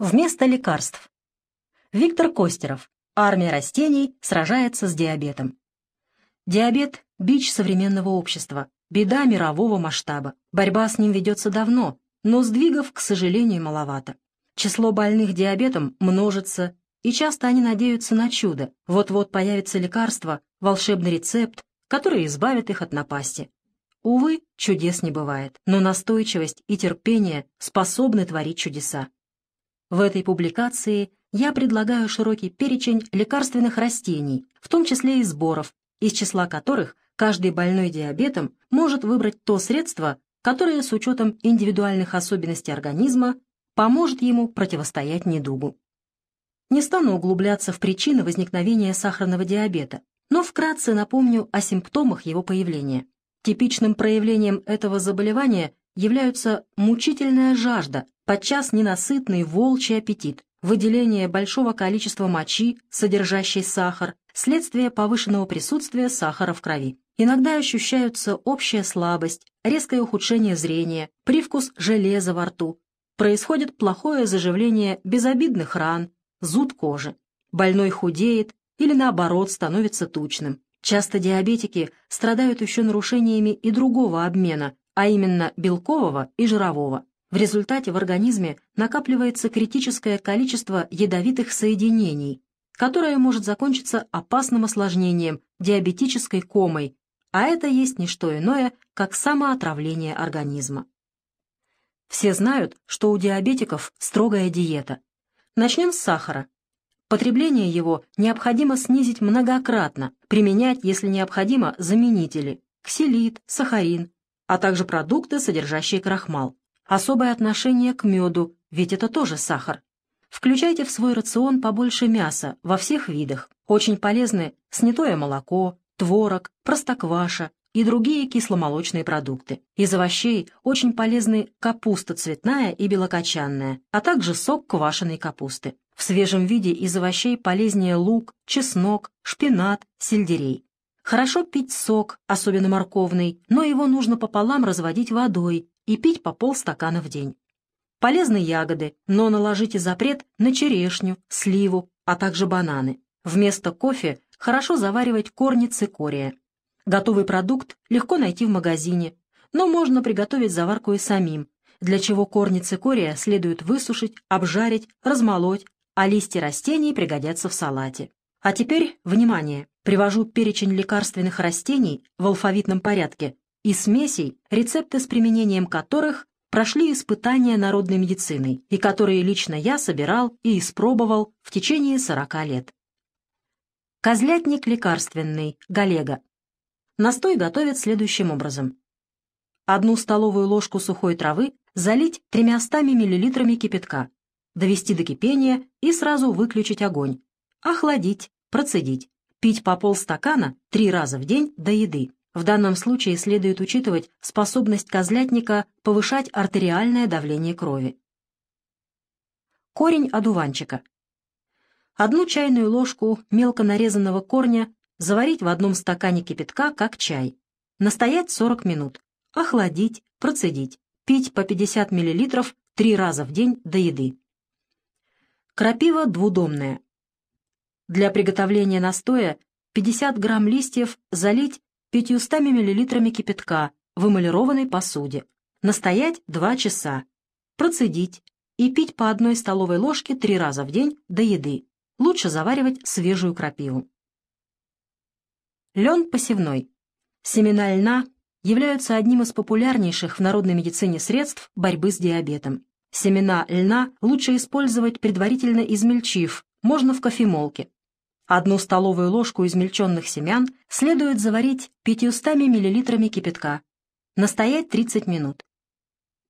Вместо лекарств. Виктор Костеров. Армия растений сражается с диабетом. Диабет – бич современного общества, беда мирового масштаба. Борьба с ним ведется давно, но сдвигов, к сожалению, маловато. Число больных диабетом множится, и часто они надеются на чудо. Вот-вот появится лекарство, волшебный рецепт, который избавит их от напасти. Увы, чудес не бывает, но настойчивость и терпение способны творить чудеса. В этой публикации я предлагаю широкий перечень лекарственных растений, в том числе и сборов, из числа которых каждый больной диабетом может выбрать то средство, которое с учетом индивидуальных особенностей организма поможет ему противостоять недугу. Не стану углубляться в причины возникновения сахарного диабета, но вкратце напомню о симптомах его появления. Типичным проявлением этого заболевания являются мучительная жажда, подчас ненасытный волчий аппетит, выделение большого количества мочи, содержащей сахар, следствие повышенного присутствия сахара в крови. Иногда ощущаются общая слабость, резкое ухудшение зрения, привкус железа во рту. Происходит плохое заживление безобидных ран, зуд кожи. Больной худеет или, наоборот, становится тучным. Часто диабетики страдают еще нарушениями и другого обмена, а именно белкового и жирового. В результате в организме накапливается критическое количество ядовитых соединений, которое может закончиться опасным осложнением, диабетической комой, а это есть не что иное, как самоотравление организма. Все знают, что у диабетиков строгая диета. Начнем с сахара. Потребление его необходимо снизить многократно, применять, если необходимо, заменители – ксилит, сахарин, а также продукты, содержащие крахмал. Особое отношение к меду, ведь это тоже сахар. Включайте в свой рацион побольше мяса во всех видах. Очень полезны снятое молоко, творог, простокваша и другие кисломолочные продукты. Из овощей очень полезны капуста цветная и белокочанная, а также сок квашеной капусты. В свежем виде из овощей полезнее лук, чеснок, шпинат, сельдерей. Хорошо пить сок, особенно морковный, но его нужно пополам разводить водой и пить по полстакана в день. Полезны ягоды, но наложите запрет на черешню, сливу, а также бананы. Вместо кофе хорошо заваривать корни цикория. Готовый продукт легко найти в магазине, но можно приготовить заварку и самим, для чего корни цикория следует высушить, обжарить, размолоть, а листья растений пригодятся в салате. А теперь, внимание, привожу перечень лекарственных растений в алфавитном порядке и смесей, рецепты с применением которых прошли испытания народной медициной и которые лично я собирал и испробовал в течение 40 лет. Козлятник лекарственный, галега. Настой готовят следующим образом. Одну столовую ложку сухой травы залить 300 мл кипятка, довести до кипения и сразу выключить огонь, охладить, процедить, пить по полстакана три раза в день до еды. В данном случае следует учитывать способность козлятника повышать артериальное давление крови. Корень одуванчика. Одну чайную ложку мелко нарезанного корня заварить в одном стакане кипятка, как чай. Настоять 40 минут. Охладить, процедить. Пить по 50 мл три раза в день до еды. Крапива двудомная. Для приготовления настоя 50 грамм листьев залить 500 мл кипятка в эмалированной посуде. Настоять 2 часа. Процедить и пить по одной столовой ложке три раза в день до еды. Лучше заваривать свежую крапиву. Лен посевной. Семена льна являются одним из популярнейших в народной медицине средств борьбы с диабетом. Семена льна лучше использовать предварительно измельчив, можно в кофемолке. Одну столовую ложку измельченных семян следует заварить 500 мл кипятка. Настоять 30 минут.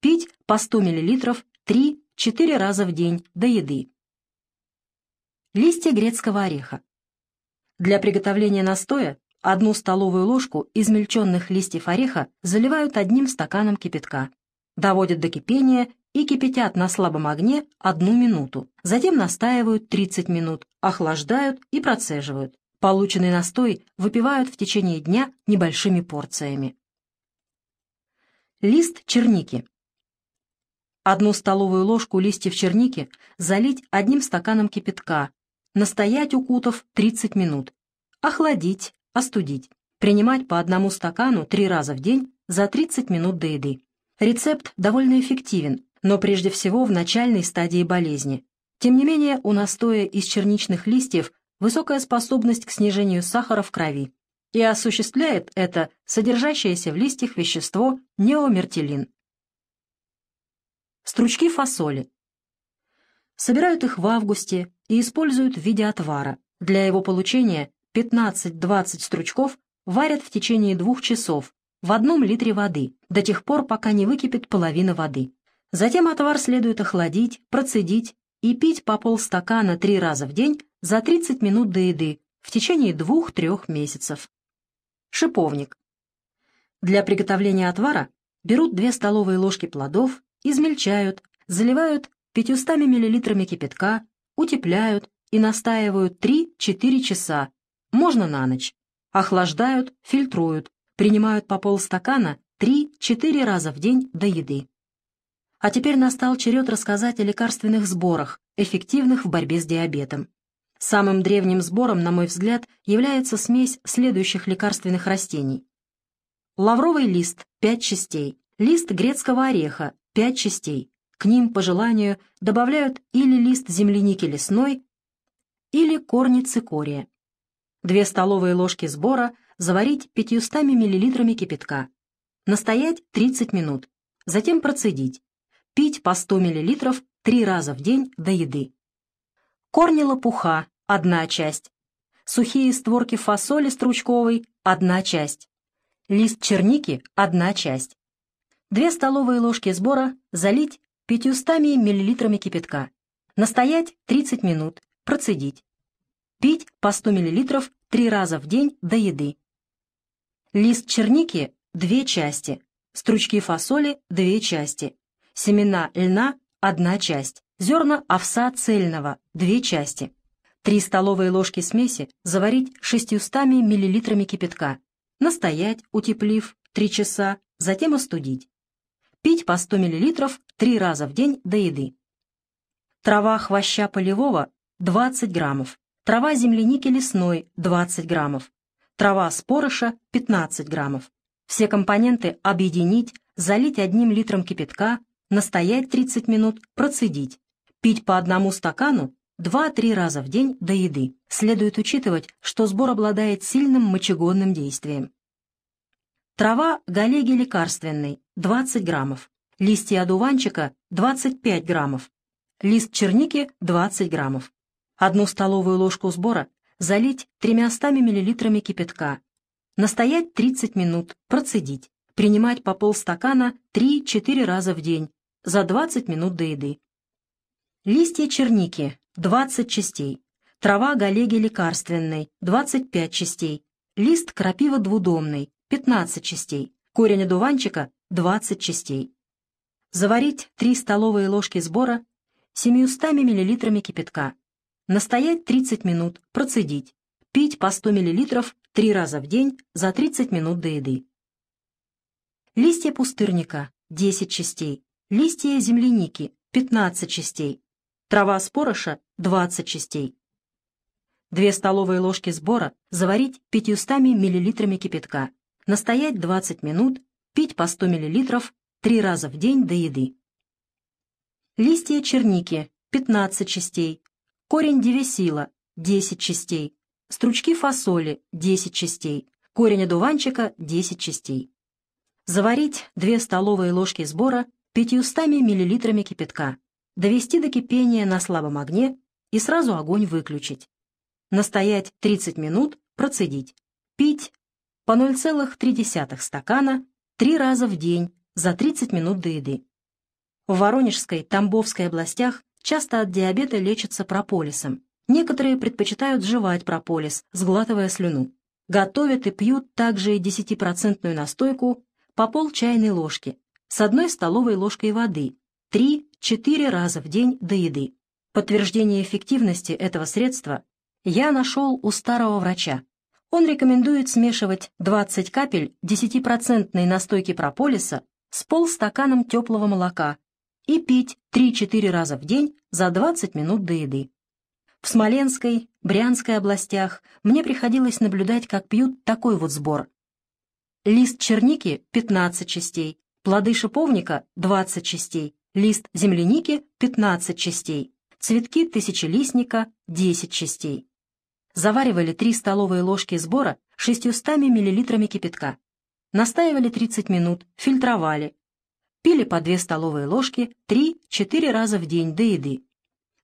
Пить по 100 мл 3-4 раза в день до еды. Листья грецкого ореха. Для приготовления настоя одну столовую ложку измельченных листьев ореха заливают одним стаканом кипятка. Доводят до кипения и кипятят на слабом огне одну минуту. Затем настаивают 30 минут, охлаждают и процеживают. Полученный настой выпивают в течение дня небольшими порциями. Лист черники. Одну столовую ложку листьев черники залить одним стаканом кипятка, настоять укутав 30 минут, охладить, остудить. Принимать по одному стакану три раза в день за 30 минут до еды. Рецепт довольно эффективен, но прежде всего в начальной стадии болезни. Тем не менее, у настоя из черничных листьев высокая способность к снижению сахара в крови и осуществляет это содержащееся в листьях вещество неомертилин. Стручки фасоли. Собирают их в августе и используют в виде отвара. Для его получения 15-20 стручков варят в течение двух часов в одном литре воды, до тех пор, пока не выкипит половина воды. Затем отвар следует охладить, процедить и пить по полстакана три раза в день за 30 минут до еды в течение двух-трех месяцев. Шиповник. Для приготовления отвара берут 2 столовые ложки плодов, измельчают, заливают 500 мл кипятка, утепляют и настаивают 3-4 часа, можно на ночь. Охлаждают, фильтруют, принимают по полстакана 3-4 раза в день до еды. А теперь настал черед рассказать о лекарственных сборах, эффективных в борьбе с диабетом. Самым древним сбором, на мой взгляд, является смесь следующих лекарственных растений. Лавровый лист – 5 частей, лист грецкого ореха – 5 частей. К ним, по желанию, добавляют или лист земляники лесной, или корни цикория. Две столовые ложки сбора заварить 500 мл кипятка. Настоять 30 минут. Затем процедить. Пить по 100 мл три раза в день до еды. Корни лопуха – одна часть. Сухие створки фасоли стручковой – одна часть. Лист черники – одна часть. Две столовые ложки сбора залить 500 мл кипятка. Настоять 30 минут. Процедить. Пить по 100 мл три раза в день до еды. Лист черники – две части. Стручки фасоли – две части. Семена льна – одна часть. Зерна овса цельного – две части. Три столовые ложки смеси заварить 600 мл кипятка. Настоять, утеплив, 3 часа, затем остудить. Пить по 100 мл три раза в день до еды. Трава хвоща полевого – 20 граммов трава земляники лесной 20 граммов, трава спорыша 15 граммов. Все компоненты объединить, залить одним литром кипятка, настоять 30 минут, процедить. Пить по одному стакану 2-3 раза в день до еды. Следует учитывать, что сбор обладает сильным мочегонным действием. Трава галеги лекарственной 20 граммов. Листья одуванчика 25 граммов. Лист черники 20 граммов. Одну столовую ложку сбора залить 300 мл кипятка. Настоять 30 минут, процедить. Принимать по полстакана 3-4 раза в день, за 20 минут до еды. Листья черники 20 частей. Трава галеги лекарственной 25 частей. Лист крапива двудомный 15 частей. Корень одуванчика 20 частей. Заварить 3 столовые ложки сбора 700 мл кипятка. Настоять 30 минут, процедить. Пить по 100 мл три раза в день за 30 минут до еды. Листья пустырника – 10 частей. Листья земляники – 15 частей. Трава спороша – 20 частей. Две столовые ложки сбора заварить 500 мл кипятка. Настоять 20 минут, пить по 100 мл три раза в день до еды. Листья черники – 15 частей. Корень девесила – 10 частей. Стручки фасоли – 10 частей. Корень одуванчика – 10 частей. Заварить 2 столовые ложки сбора 500 мл кипятка. Довести до кипения на слабом огне и сразу огонь выключить. Настоять 30 минут, процедить. Пить по 0,3 стакана 3 раза в день за 30 минут до еды. В Воронежской, Тамбовской областях часто от диабета лечатся прополисом. Некоторые предпочитают жевать прополис, сглатывая слюну. Готовят и пьют также и 10% настойку по пол чайной ложки с одной столовой ложкой воды 3-4 раза в день до еды. Подтверждение эффективности этого средства я нашел у старого врача. Он рекомендует смешивать 20 капель 10% настойки прополиса с полстаканом теплого молока и пить 3-4 раза в день за 20 минут до еды. В Смоленской, Брянской областях мне приходилось наблюдать, как пьют такой вот сбор. Лист черники – 15 частей, плоды шиповника – 20 частей, лист земляники – 15 частей, цветки тысячелистника – 10 частей. Заваривали 3 столовые ложки сбора 600 мл кипятка. Настаивали 30 минут, фильтровали. Пили по 2 столовые ложки 3-4 раза в день до еды.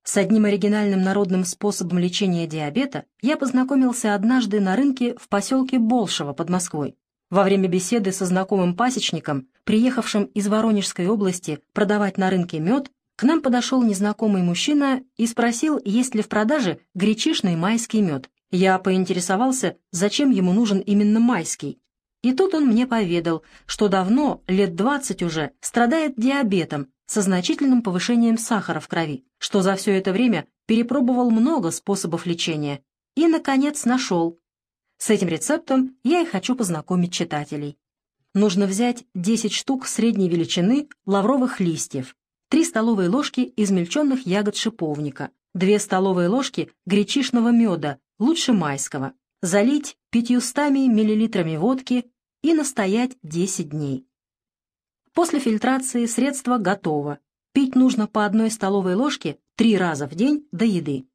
С одним оригинальным народным способом лечения диабета я познакомился однажды на рынке в поселке Болшево под Москвой. Во время беседы со знакомым пасечником, приехавшим из Воронежской области продавать на рынке мед, к нам подошел незнакомый мужчина и спросил, есть ли в продаже гречишный майский мед. Я поинтересовался, зачем ему нужен именно майский. И тут он мне поведал, что давно, лет двадцать уже, страдает диабетом со значительным повышением сахара в крови, что за все это время перепробовал много способов лечения и, наконец, нашел. С этим рецептом я и хочу познакомить читателей. Нужно взять 10 штук средней величины лавровых листьев, 3 столовые ложки измельченных ягод шиповника, 2 столовые ложки гречишного меда, лучше майского, залить 500 мл водки и настоять 10 дней. После фильтрации средство готово. Пить нужно по одной столовой ложке три раза в день до еды.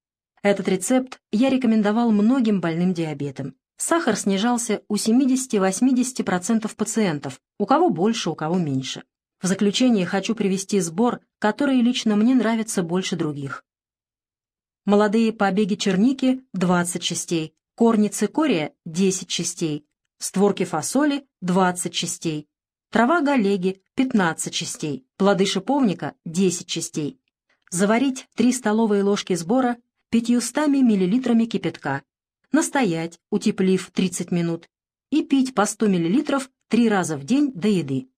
Этот рецепт я рекомендовал многим больным диабетом. Сахар снижался у 70-80% пациентов, у кого больше, у кого меньше. В заключение хочу привести сбор, который лично мне нравится больше других. Молодые побеги черники – 20 частей, корни цикория – 10 частей, створки фасоли – 20 частей, Трава галеги – 15 частей, плоды шиповника – 10 частей. Заварить 3 столовые ложки сбора 500 мл кипятка. Настоять, утеплив 30 минут. И пить по 100 мл 3 раза в день до еды.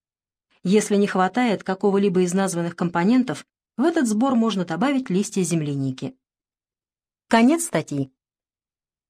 Если не хватает какого-либо из названных компонентов, в этот сбор можно добавить листья земляники. Конец статьи.